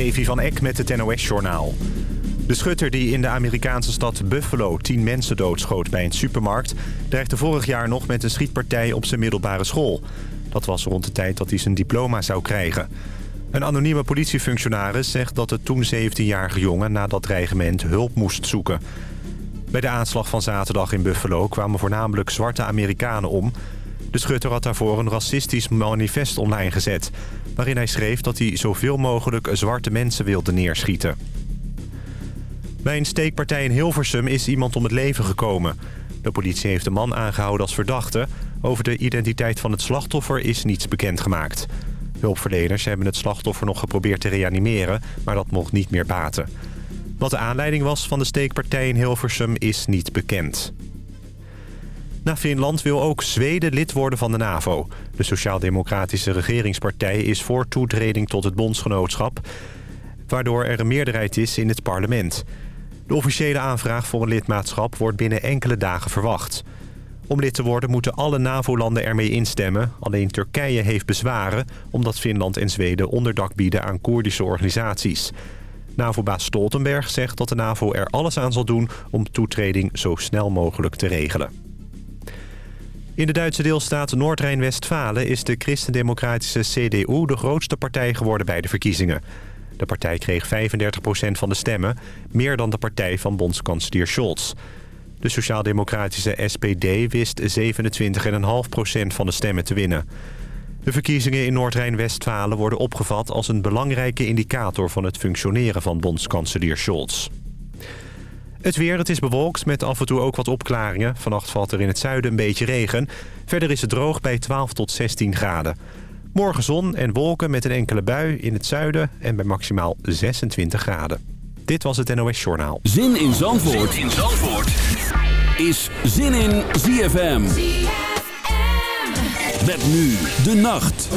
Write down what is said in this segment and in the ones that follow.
Levi van Eck met het NOS-journaal. De schutter die in de Amerikaanse stad Buffalo tien mensen doodschoot bij een supermarkt... dreigde vorig jaar nog met een schietpartij op zijn middelbare school. Dat was rond de tijd dat hij zijn diploma zou krijgen. Een anonieme politiefunctionaris zegt dat de toen 17-jarige jongen... na dat dreigement hulp moest zoeken. Bij de aanslag van zaterdag in Buffalo kwamen voornamelijk zwarte Amerikanen om... De schutter had daarvoor een racistisch manifest online gezet... waarin hij schreef dat hij zoveel mogelijk zwarte mensen wilde neerschieten. Bij een steekpartij in Hilversum is iemand om het leven gekomen. De politie heeft de man aangehouden als verdachte. Over de identiteit van het slachtoffer is niets bekendgemaakt. Hulpverleners hebben het slachtoffer nog geprobeerd te reanimeren... maar dat mocht niet meer baten. Wat de aanleiding was van de steekpartij in Hilversum is niet bekend. Na Finland wil ook Zweden lid worden van de NAVO. De Sociaal-Democratische regeringspartij is voor toetreding tot het bondsgenootschap... waardoor er een meerderheid is in het parlement. De officiële aanvraag voor een lidmaatschap wordt binnen enkele dagen verwacht. Om lid te worden moeten alle NAVO-landen ermee instemmen. Alleen Turkije heeft bezwaren... omdat Finland en Zweden onderdak bieden aan Koerdische organisaties. NAVO-baas Stoltenberg zegt dat de NAVO er alles aan zal doen... om toetreding zo snel mogelijk te regelen. In de Duitse deelstaat Noord-Rijn-Westfalen is de christendemocratische CDU de grootste partij geworden bij de verkiezingen. De partij kreeg 35% van de stemmen, meer dan de partij van bondskanselier Scholz. De sociaal-democratische SPD wist 27,5% van de stemmen te winnen. De verkiezingen in Noord-Rijn-Westfalen worden opgevat als een belangrijke indicator van het functioneren van bondskanselier Scholz. Het weer, het is bewolkt met af en toe ook wat opklaringen. Vannacht valt er in het zuiden een beetje regen. Verder is het droog bij 12 tot 16 graden. Morgen zon en wolken met een enkele bui in het zuiden en bij maximaal 26 graden. Dit was het NOS Journaal. Zin in Zandvoort, zin in Zandvoort. is Zin in ZFM. ZFM. Met nu de nacht.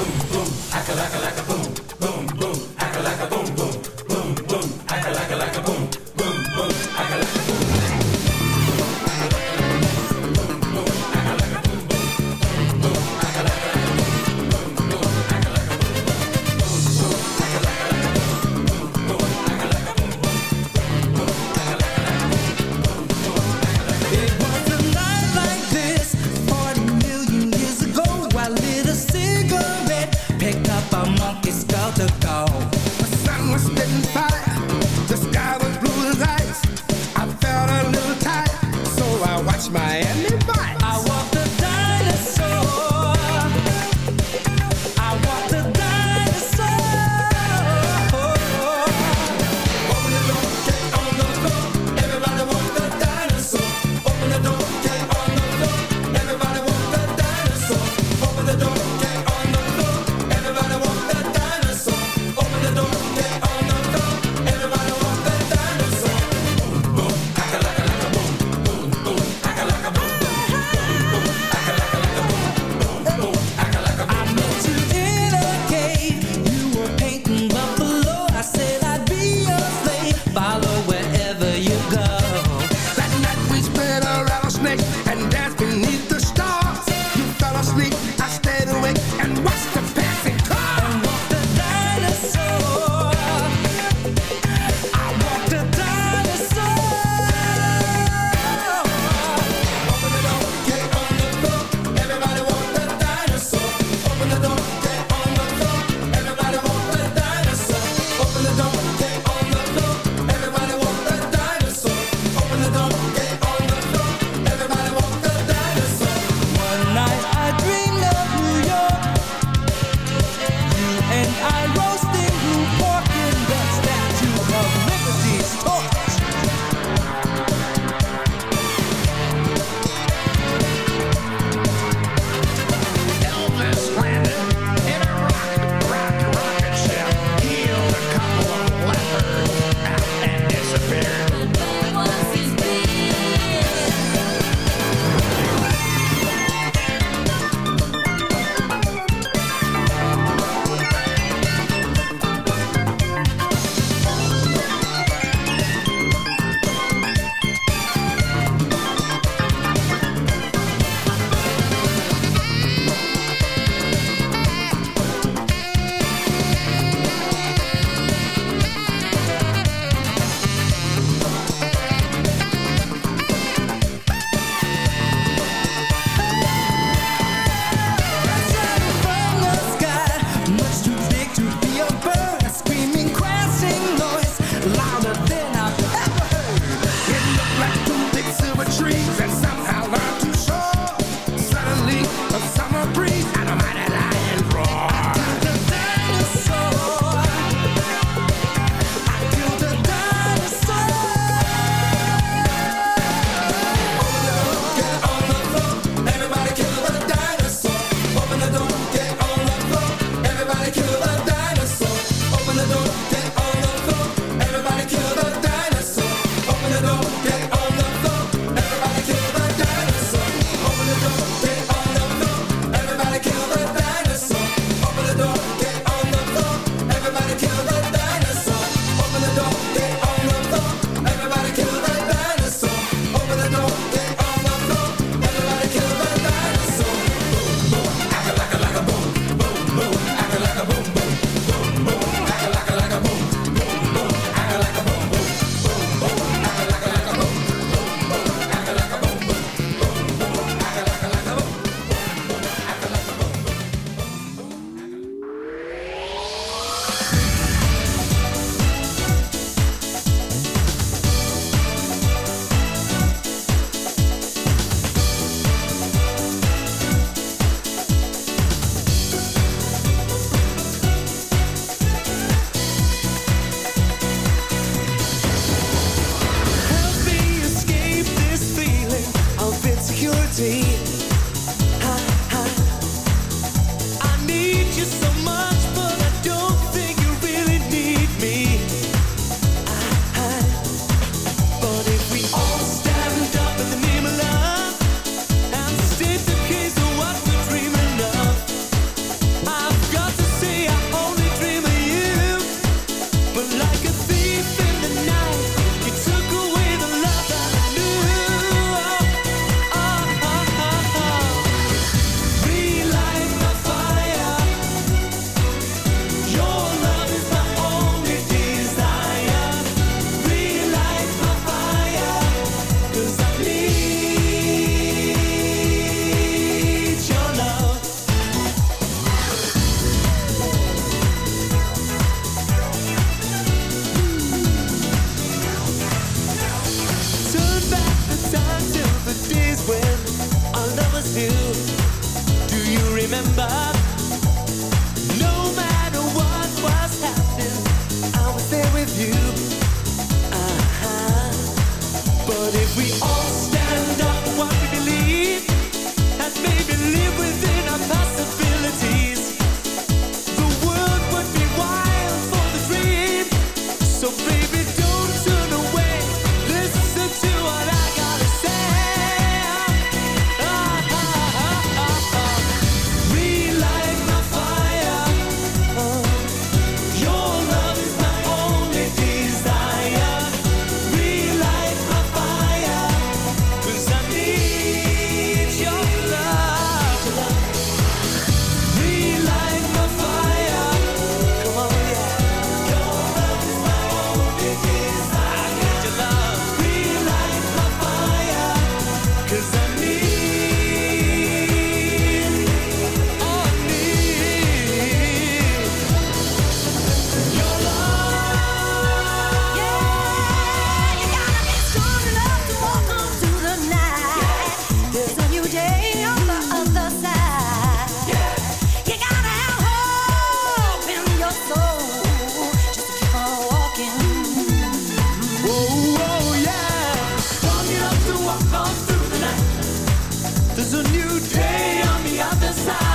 There's a new day on the other side.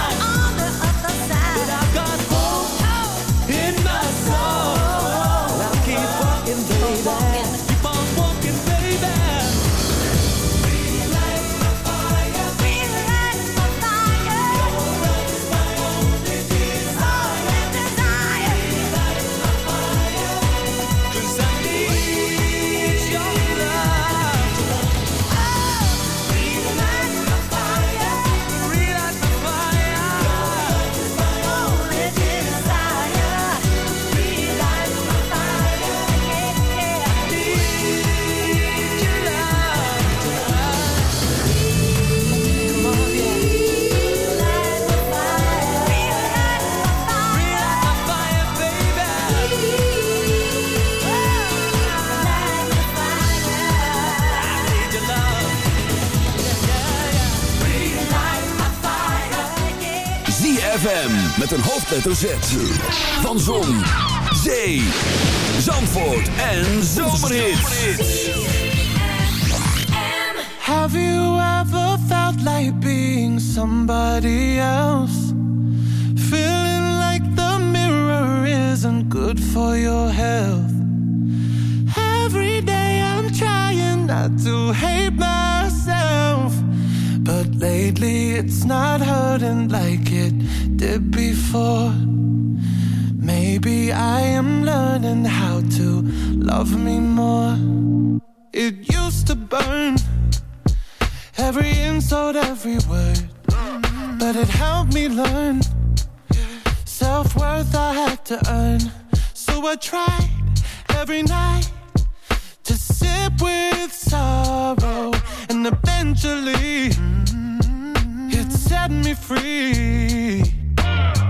Met een hoofdletter Z. Van Zon, Zee, Zandvoort en Zomerhits. Have you ever felt like being somebody else? Feeling like the mirror isn't good for your health. Every day I'm trying not to hate myself. But lately it's not hurting like it did before. Maybe I am learning how to love me more. It used to burn every insult, every word, but it helped me learn self worth I had to earn. So I tried every night to sip with sorrow, and eventually it set me free.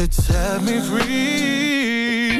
it set me free.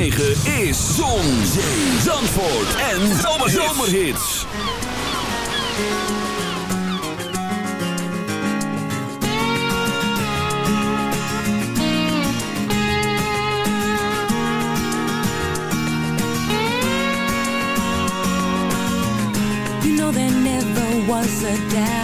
Negen is Zon, Zandvoort en Zomerhits. You know there never was a doubt.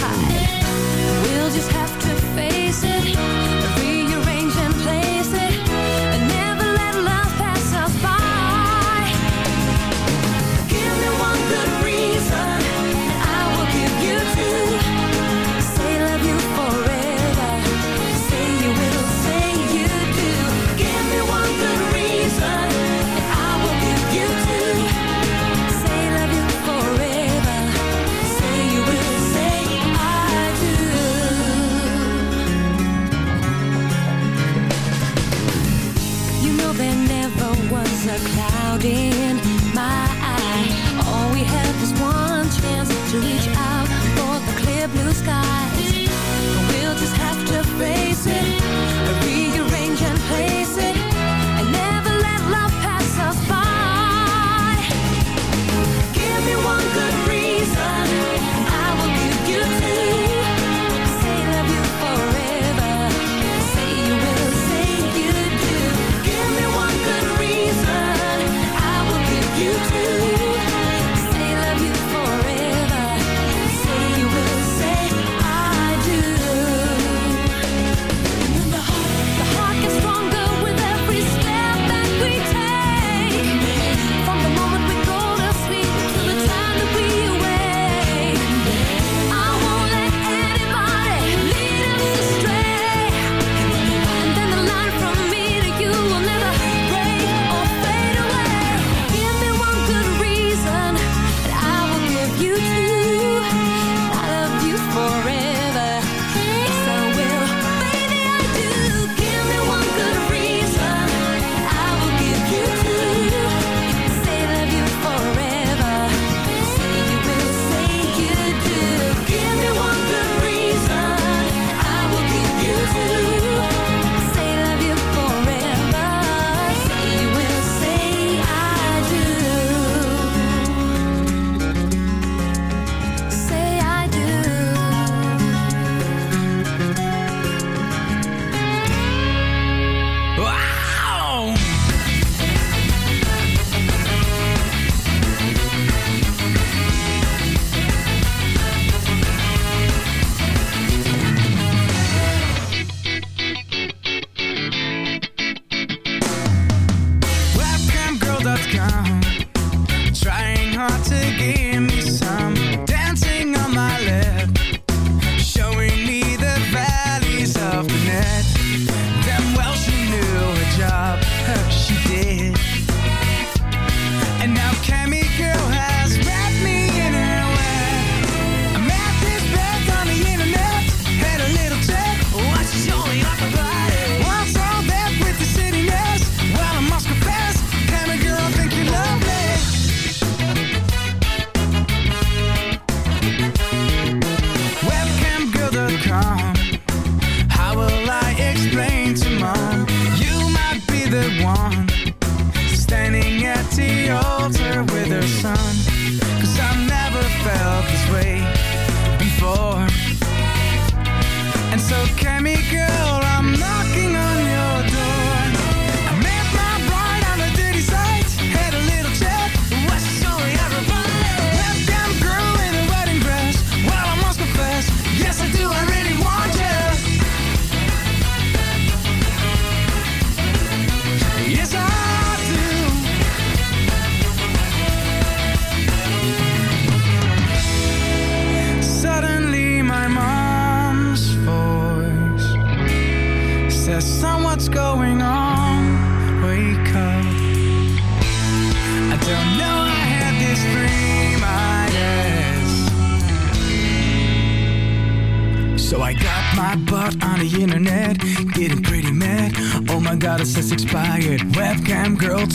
到底。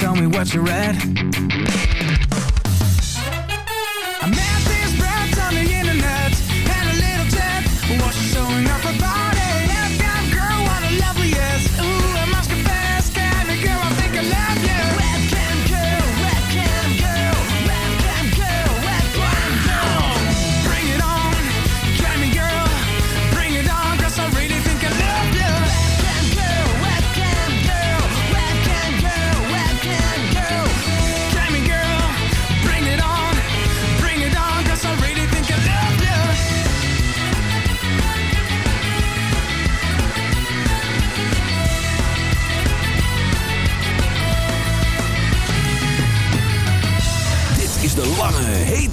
tell me what you read.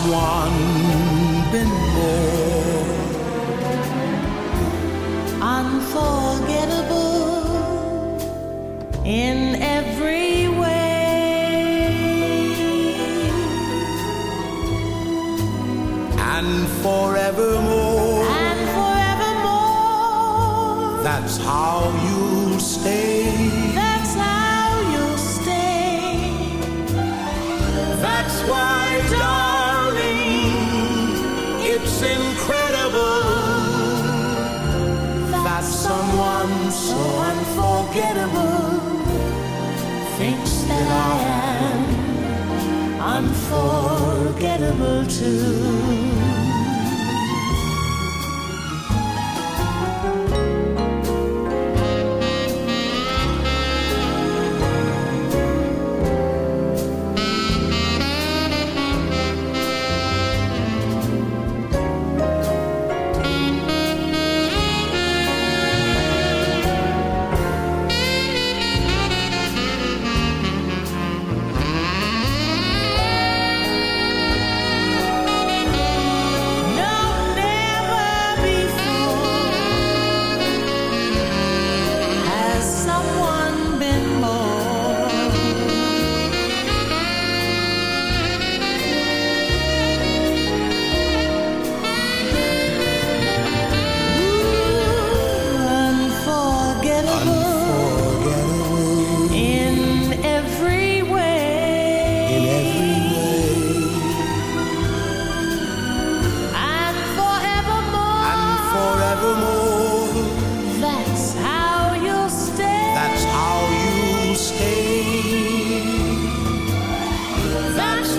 someone been more unforgettable in every way and forever? able to.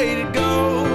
Way to go.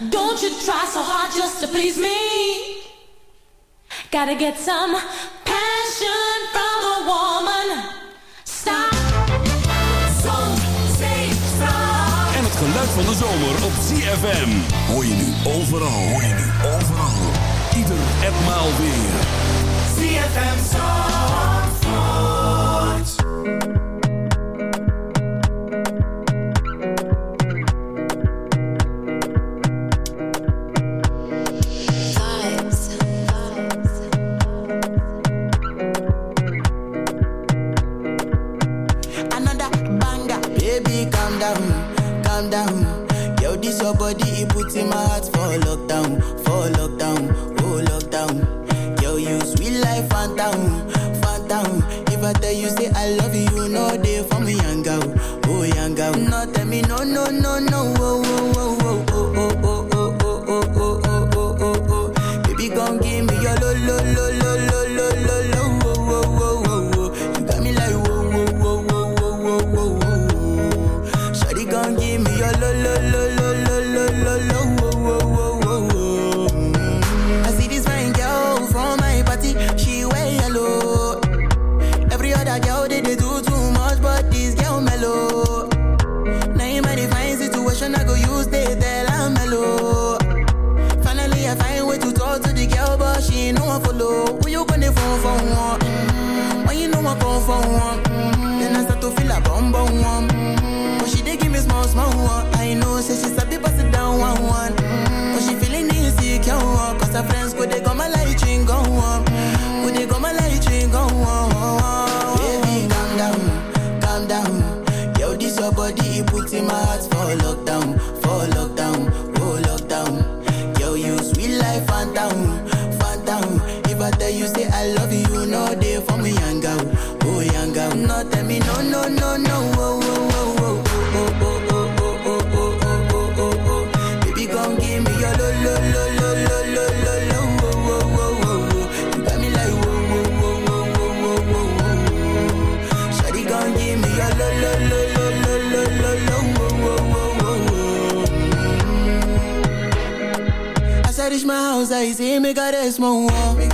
Don't you try so hard just to please me. Gotta get some passion from a woman. Stop. Zon, zee, strand. En het geluid van de zomer op CFM. Hoor je nu overal, hoor je nu overal. Ieder en maal weer. ZFM Zon. Me immigrant is my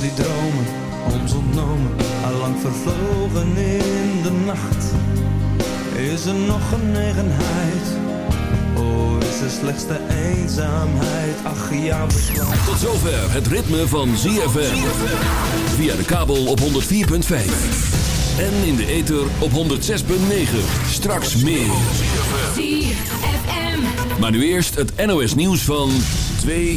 Die dromen, ons ontnomen, allang vervlogen in de nacht. Is er nog genegenheid? Oh, is er slechts de eenzaamheid? Ach ja, we Tot zover het ritme van ZFM. Via de kabel op 104.5. En in de ether op 106.9. Straks meer. ZFM. Maar nu eerst het NOS nieuws van 2